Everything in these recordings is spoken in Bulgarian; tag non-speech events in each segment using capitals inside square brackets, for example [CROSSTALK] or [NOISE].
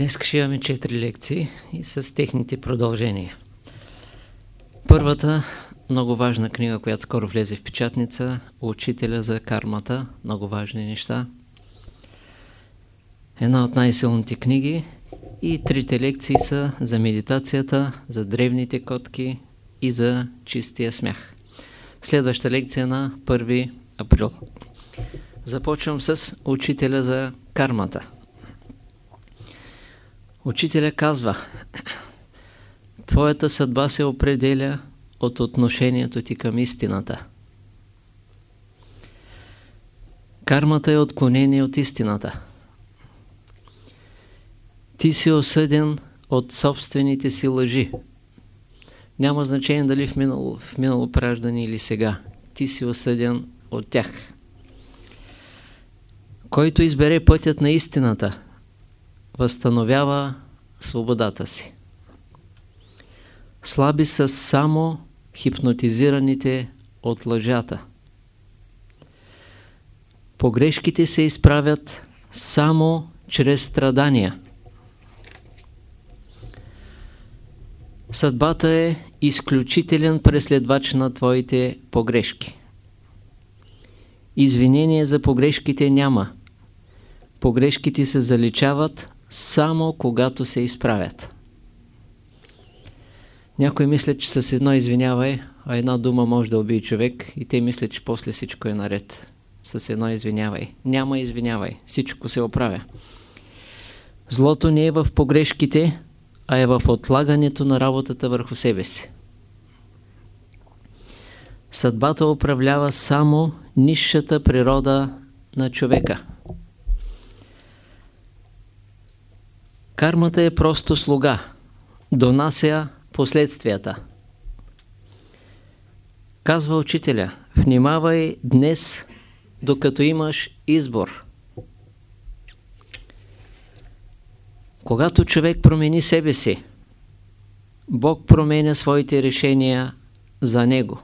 Днес ще имаме четири лекции и с техните продължения. Първата, много важна книга, която скоро влезе в печатница, Учителя за кармата, много важни неща. Една от най-силните книги и трите лекции са за медитацията, за древните котки и за чистия смях. Следваща лекция на 1 април. Започвам с Учителя за кармата. Учителя казва, Твоята съдба се определя от отношението ти към истината. Кармата е отклонение от истината. Ти си осъден от собствените си лъжи. Няма значение дали в минало, в минало праждане или сега. Ти си осъден от тях. Който избере пътят на истината, възстановява свободата си. Слаби са само хипнотизираните от лъжата. Погрешките се изправят само чрез страдания. Съдбата е изключителен преследвач на твоите погрешки. Извинение за погрешките няма. Погрешките се заличават само когато се изправят. Някой мисля, че с едно извинявай, а една дума може да убие човек и те мислят, че после всичко е наред. С едно извинявай. Няма извинявай. Всичко се оправя. Злото не е в погрешките, а е в отлагането на работата върху себе си. Съдбата управлява само нисшата природа на човека. Кармата е просто слуга. Донася последствията. Казва учителя, внимавай днес, докато имаш избор. Когато човек промени себе си, Бог променя своите решения за него.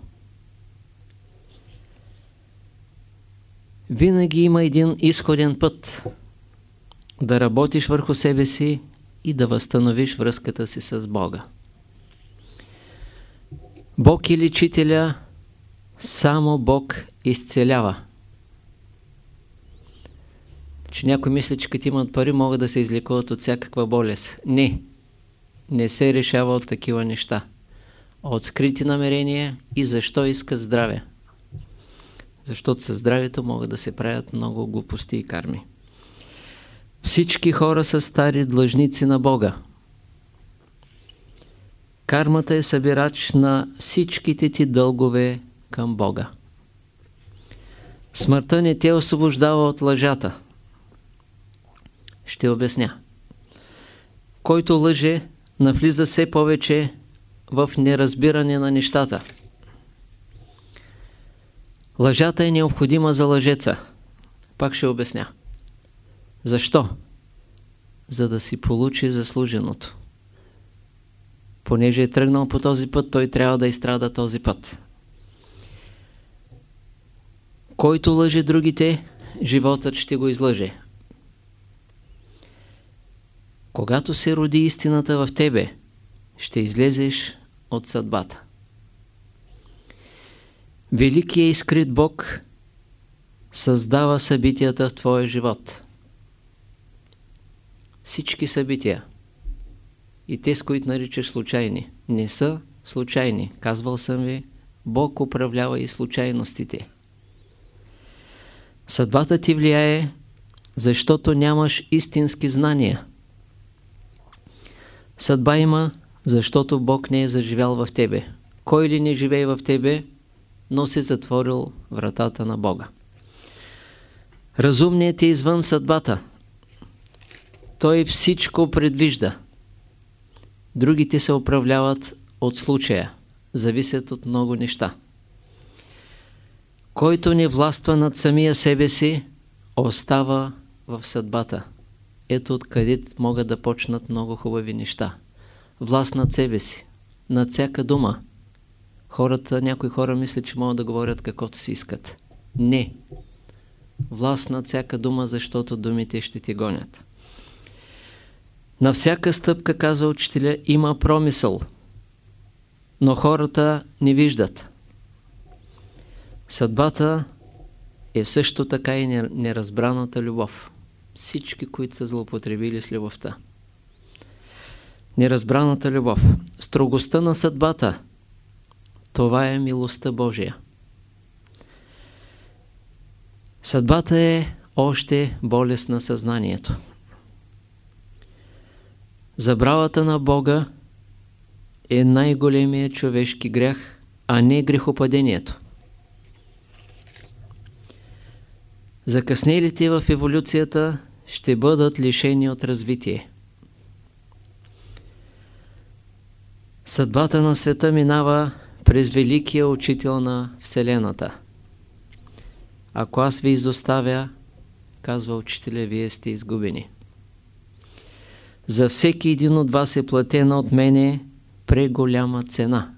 Винаги има един изходен път да работиш върху себе си и да възстановиш връзката си с Бога. Бог и лечителя, само Бог изцелява. Че някой мисли, че като имат пари, могат да се излекуват от всякаква болест. Не. Не се решава от такива неща. От скрити намерения и защо иска здраве. Защото със здравето могат да се правят много глупости и карми. Всички хора са стари длъжници на Бога. Кармата е събирач на всичките ти дългове към Бога. Смъртта не те освобождава от лъжата. Ще обясня. Който лъже, навлиза все повече в неразбиране на нещата. Лъжата е необходима за лъжеца. Пак ще обясня. Защо? За да си получи заслуженото. Понеже е тръгнал по този път, той трябва да изстрада този път. Който лъже другите, животът ще го излъже. Когато се роди истината в тебе, ще излезеш от съдбата. Великият изкрит Бог създава събитията в твоя живот. Всички събития и те, с които наричаш случайни, не са случайни. Казвал съм ви, Бог управлява и случайностите. Съдбата ти влияе, защото нямаш истински знания. Съдба има, защото Бог не е заживял в тебе. Кой ли не живее в тебе, но си затворил вратата на Бога. Разумният е извън съдбата. Той всичко предвижда. Другите се управляват от случая, зависят от много неща. Който не властва над самия себе си, остава в съдбата. Ето откъде могат да почнат много хубави неща. Власт над себе си, над всяка дума. Хората, някои хора мислят, че могат да говорят каквото си искат. Не. Власт над всяка дума, защото думите ще ти гонят. На всяка стъпка, казва учителя, има промисъл, но хората не виждат. Съдбата е също така и неразбраната любов. Всички, които са злоупотребили с любовта. Неразбраната любов. Строгостта на съдбата. Това е милостта Божия. Съдбата е още болест на съзнанието. Забравата на Бога е най-големият човешки грях, а не грехопадението. Закъснелите в еволюцията ще бъдат лишени от развитие. Съдбата на света минава през великия учител на Вселената. Ако аз ви изоставя, казва учителя, вие сте изгубени. За всеки един от вас е платена от мене преголяма цена.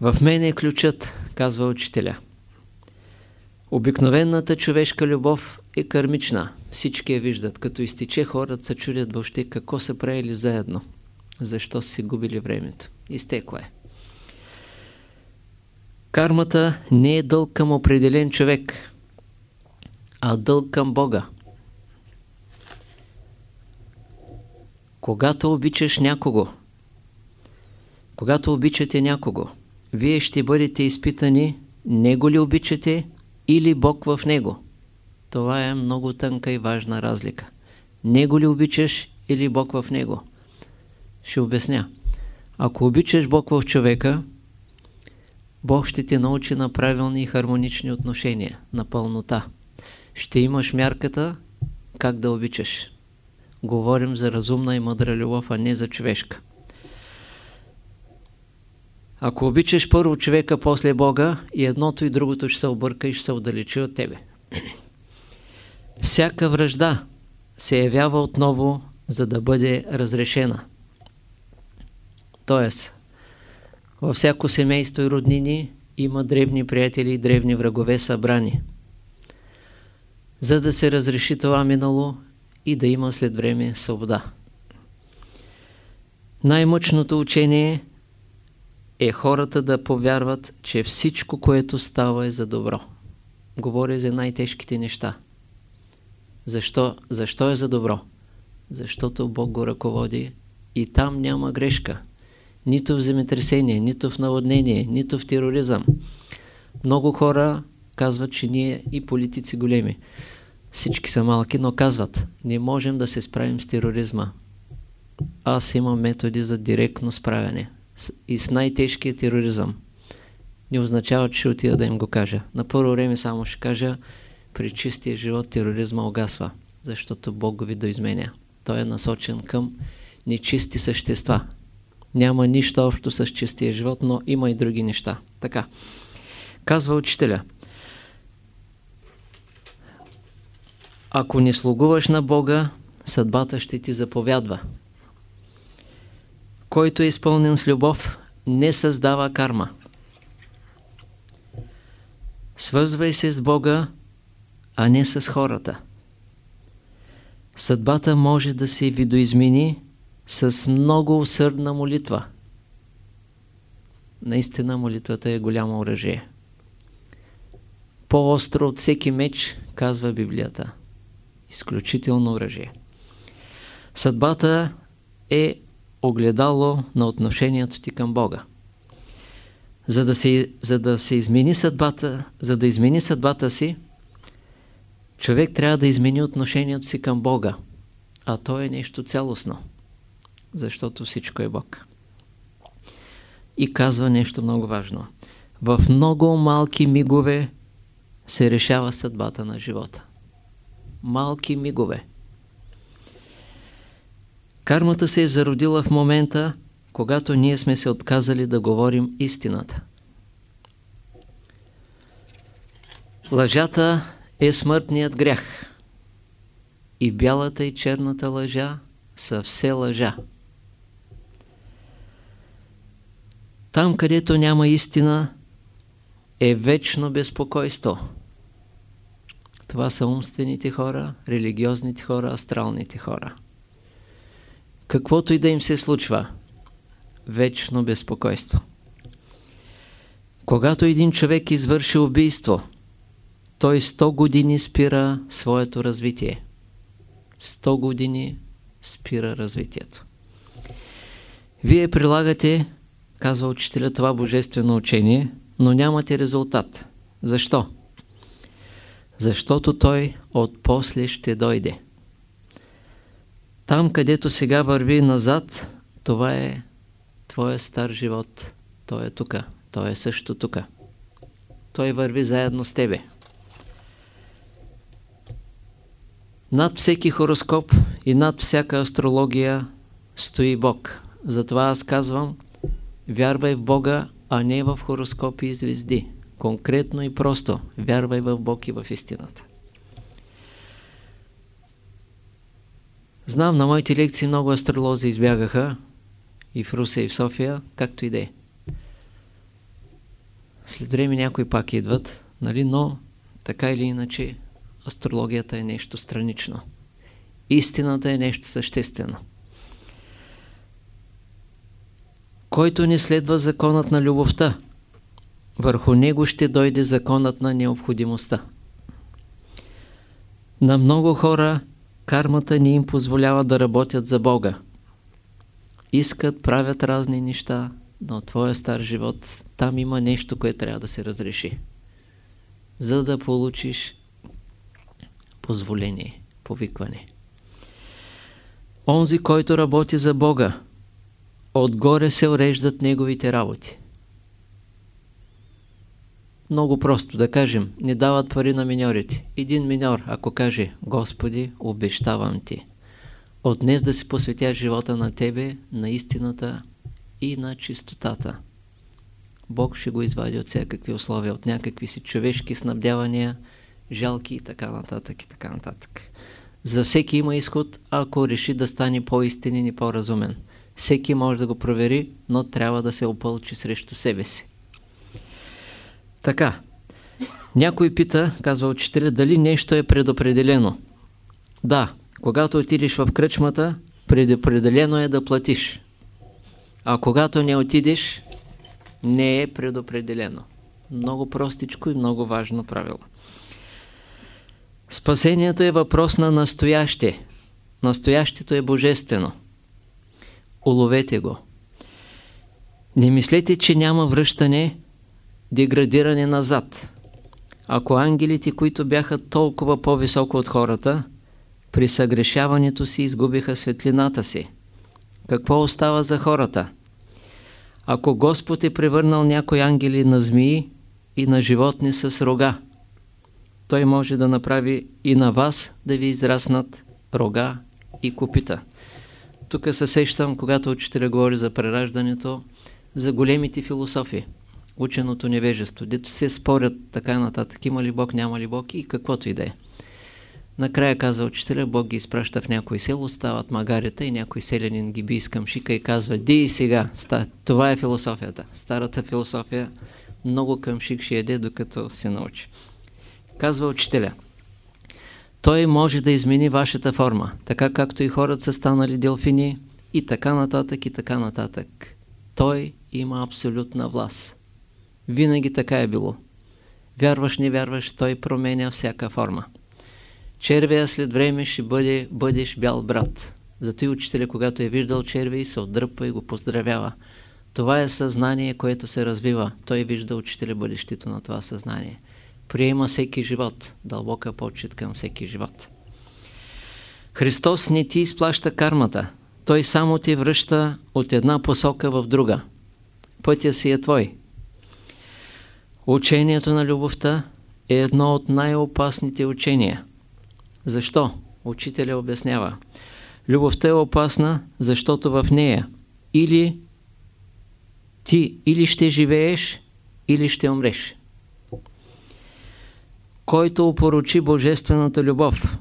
В мене е ключът, казва учителя. Обикновената човешка любов е кърмична. Всички я виждат. Като изтече хората се чудят въобще какво са правили заедно. Защо си губили времето. Изтекла е. Кармата не е дълг към определен човек, а дълг към Бога. Когато обичаш някого, когато обичате някого, вие ще бъдете изпитани, него ли обичате или Бог в него. Това е много тънка и важна разлика. Него ли обичаш или Бог в него? Ще обясня. Ако обичаш Бог в човека, Бог ще те научи на правилни и хармонични отношения, на пълнота. Ще имаш мярката как да обичаш. Говорим за разумна и мъдра любов, а не за човешка. Ако обичаш първо човека, после Бога, и едното и другото ще се обърка и ще се отдалечи от тебе. [CLEARS THROAT] Всяка връжда се явява отново, за да бъде разрешена. Тоест, във всяко семейство и роднини има древни приятели и древни врагове събрани. За да се разреши това минало и да има след време свобода. Най-мъчното учение е хората да повярват, че всичко, което става е за добро. Говоря за най-тежките неща. Защо? Защо е за добро? Защото Бог го ръководи и там няма грешка нито в земетресение, нито в наводнение, нито в тероризъм. Много хора казват, че ние и политици големи. Всички са малки, но казват, не можем да се справим с тероризма. Аз имам методи за директно справяне. И с най-тежкия тероризъм. Не означава, че ще отида да им го кажа. На първо време само ще кажа, при чистия живот тероризма огасва, защото Бог го ви доизменя. Той е насочен към нечисти същества, няма нищо общо с чистия живот, но има и други неща. Така. Казва учителя. Ако не слугуваш на Бога, съдбата ще ти заповядва. Който е изпълнен с любов, не създава карма. Свързвай се с Бога, а не с хората. Съдбата може да се видоизмени с много усърдна молитва. Наистина молитвата е голямо оръжие. По-остро от всеки меч, казва Библията. Изключително оръжие. Съдбата е огледало на отношението ти към Бога. За да се, за да се измени съдбата, за да измени съдбата си, човек трябва да измени отношението си към Бога, а то е нещо цялостно защото всичко е Бог. И казва нещо много важно. В много малки мигове се решава съдбата на живота. Малки мигове. Кармата се е зародила в момента, когато ние сме се отказали да говорим истината. Лъжата е смъртният грях. И бялата и черната лъжа са все лъжа. Там, където няма истина, е вечно безпокойство. Това са умствените хора, религиозните хора, астралните хора. Каквото и да им се случва, вечно безпокойство. Когато един човек извърши убийство, той 100 години спира своето развитие. 100 години спира развитието. Вие прилагате, казва учителя, това божествено учение, но нямате резултат. Защо? Защото той от после ще дойде. Там, където сега върви назад, това е твоя стар живот. Той е тука. Той е също тука. Той върви заедно с тебе. Над всеки хороскоп и над всяка астрология стои Бог. Затова аз казвам, вярвай в Бога, а не в хороскопи и звезди. Конкретно и просто, вярвай в Бог и в истината. Знам, на моите лекции много астролози избягаха и в Русе, и в София, както и да е. След време някои пак идват, нали, но така или иначе астрологията е нещо странично. Истината е нещо съществено. Който не следва законът на любовта, върху него ще дойде законът на необходимостта. На много хора кармата не им позволява да работят за Бога. Искат, правят разни неща, но твоя стар живот, там има нещо, което трябва да се разреши. За да получиш позволение, повикване. Онзи, който работи за Бога, отгоре се уреждат неговите работи. Много просто да кажем, не дават пари на миньорите. Един миньор, ако каже, Господи, обещавам ти, от днес да се посветя живота на Тебе, на истината и на чистотата. Бог ще го извади от всякакви условия, от някакви си човешки снабдявания, жалки и така нататък и така нататък. За всеки има изход, ако реши да стане по-истинен и по-разумен. Всеки може да го провери, но трябва да се опълчи срещу себе си. Така, някой пита, казва учителя, дали нещо е предопределено. Да, когато отидеш в кръчмата, предопределено е да платиш. А когато не отидеш, не е предопределено. Много простичко и много важно правило. Спасението е въпрос на настояще. Настоящето е божествено. Уловете го. Не мислете, че няма връщане, деградиране назад. Ако ангелите, които бяха толкова по-високо от хората, при съгрешаването си изгубиха светлината си, какво остава за хората? Ако Господ е превърнал някои ангели на змии и на животни с рога, той може да направи и на вас да ви израснат рога и копита. Тук се сещам, когато учителя говори за прераждането, за големите философии, ученото невежество, дето се спорят така нататък, има ли Бог, няма ли Бог и каквото и да е. Накрая каза учителя, Бог ги изпраща в някой село, стават магарите и някой селянин ги би искам шика и казва, ди и сега, това е философията. Старата философия много към шик ще еде, докато се научи. Казва учителя, той може да измени вашата форма, така както и хората са станали делфини и така нататък и така нататък. Той има абсолютна власт. Винаги така е било. Вярваш, не вярваш, той променя всяка форма. Червея след време ще бъде, бъдеш бял брат. Зато и учителя, когато е виждал червей, се отдръпва и го поздравява. Това е съзнание, което се развива. Той вижда учителя бъдещето на това съзнание. Приема всеки живот. Дълбока почет към всеки живот. Христос не ти изплаща кармата. Той само ти връща от една посока в друга. Пътя си е твой. Учението на любовта е едно от най-опасните учения. Защо? Учителя обяснява. Любовта е опасна, защото в нея или ти или ще живееш, или ще умреш. Който опоручи божествената любов,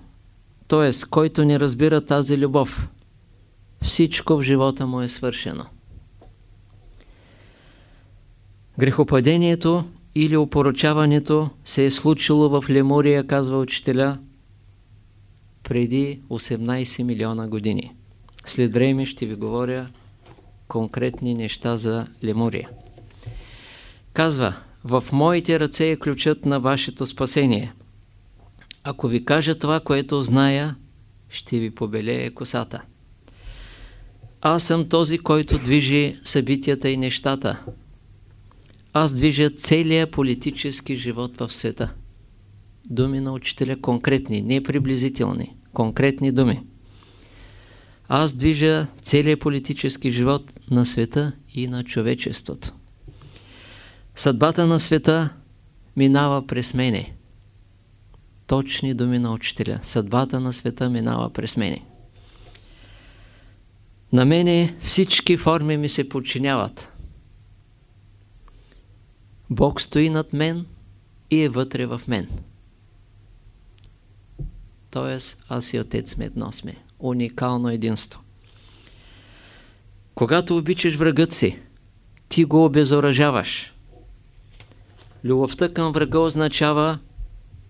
т.е. който не разбира тази любов, всичко в живота му е свършено. Грехопадението или опоручаването се е случило в Лемурия, казва учителя, преди 18 милиона години. След време ще ви говоря конкретни неща за Лемурия. Казва, в моите ръце е ключът на вашето спасение. Ако ви кажа това, което зная, ще ви побелее косата. Аз съм този, който движи събитията и нещата. Аз движа целия политически живот в света. Думи на учителя конкретни, не приблизителни, конкретни думи. Аз движа целият политически живот на света и на човечеството. Съдбата на света минава през мене. Точни думи на учителя. Съдбата на света минава през мене. На мене всички форми ми се подчиняват. Бог стои над мен и е вътре в мен. Тоест, аз и Отец сме едно сме. Уникално единство. Когато обичаш врагът си, ти го обезоръжаваш. Любовта към врага означава,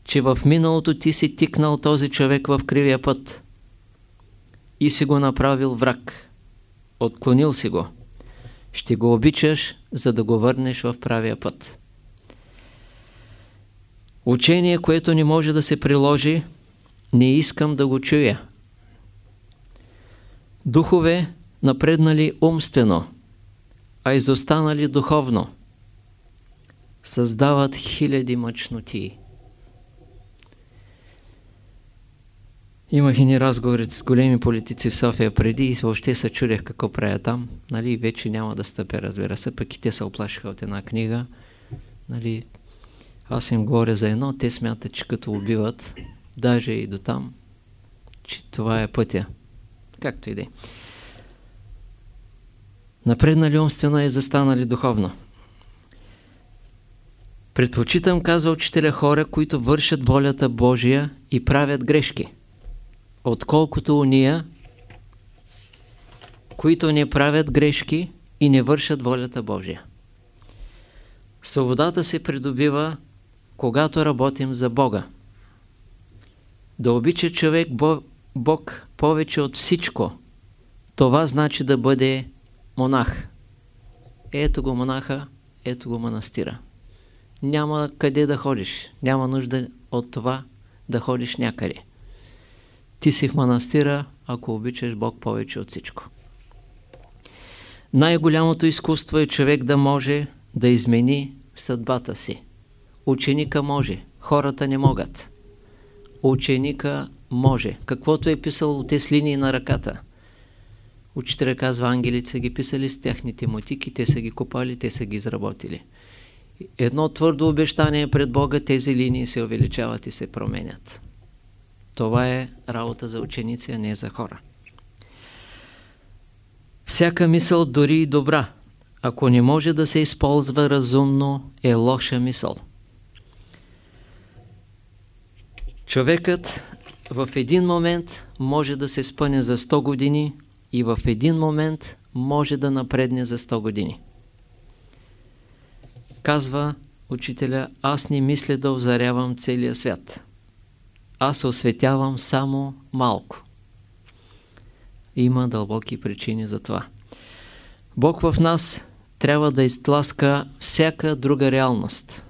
че в миналото ти си тикнал този човек в кривия път и си го направил враг. Отклонил си го. Ще го обичаш, за да го върнеш в правия път. Учение, което не може да се приложи, не искам да го чуя. Духове, напреднали умствено, а изостанали духовно, създават хиляди мъчноти. Имах и ни разговори с големи политици в София преди и въобще се чудех какво правя там. Нали, вече няма да стъпя, разбира се, пък и те се оплашиха от една книга. Нали, аз им говоря за едно, те смятат, че като убиват, даже и до там, че това е пътя. Както и да е. Напреднали умствено и застанали духовно. Предпочитам, казва учителя, хора, които вършат волята Божия и правят грешки, отколкото уния, които не правят грешки и не вършат волята Божия. Свободата се придобива, когато работим за Бога. Да обича човек Бог повече от всичко, това значи да бъде монах. Ето го монаха, ето го манастира няма къде да ходиш. Няма нужда от това да ходиш някъде. Ти си в манастира, ако обичаш Бог повече от всичко. Най-голямото изкуство е човек да може да измени съдбата си. Ученика може, хората не могат. Ученика може. Каквото е писал от тези линии на ръката. Учителя казва, ангелите са ги писали с техните мотики, те са ги копали, те са ги изработили едно твърдо обещание пред Бога, тези линии се увеличават и се променят. Това е работа за ученици, а не за хора. Всяка мисъл, дори и добра, ако не може да се използва разумно, е лоша мисъл. Човекът в един момент може да се спъне за 100 години и в един момент може да напредне за 100 години. Казва учителя, аз не мисля да озарявам целия свят. Аз осветявам само малко. Има дълбоки причини за това. Бог в нас трябва да изтласка всяка друга реалност.